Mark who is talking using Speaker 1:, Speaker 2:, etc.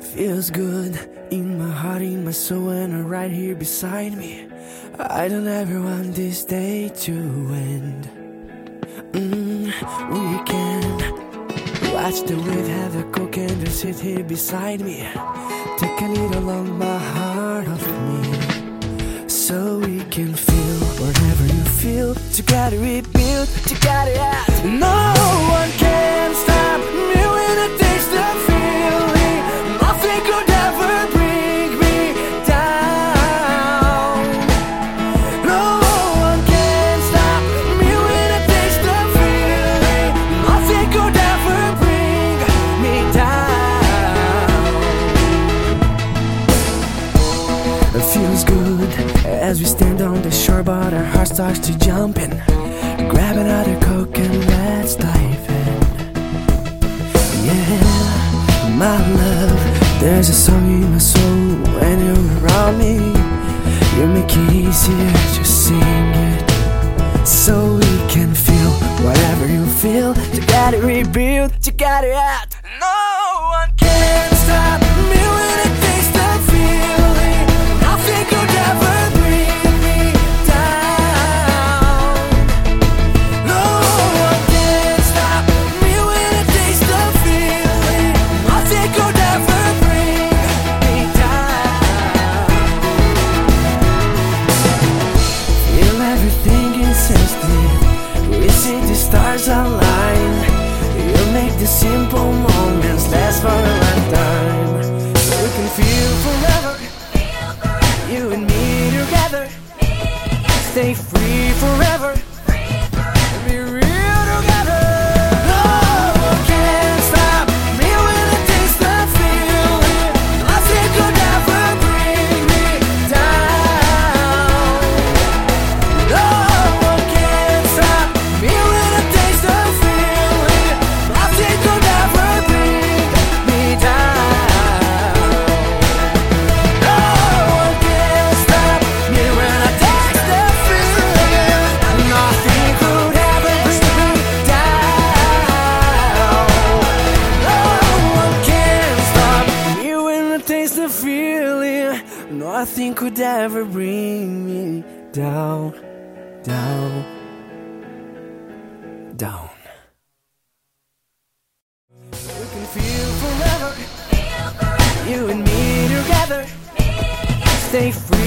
Speaker 1: Feels good in my heart, in my soul, and are right here beside me. I don't ever want this day to end. Mm, we can watch the wave, have a coke, and just sit here beside me. Take a little along my heart of me, so we can feel whatever you feel. Together we build, together out. No as we stand on the shore, but our heart starts to jumping. Grab another coke and let's dive in. Yeah, my love, there's a song in my soul when you're around me. You make it easier to sing it, so we can feel whatever you feel. Together rebuild, together out. No one can You and me together. Stay free forever. I the feeling. Nothing could ever bring me down, down, down. We can feel forever. You and me together. Stay free.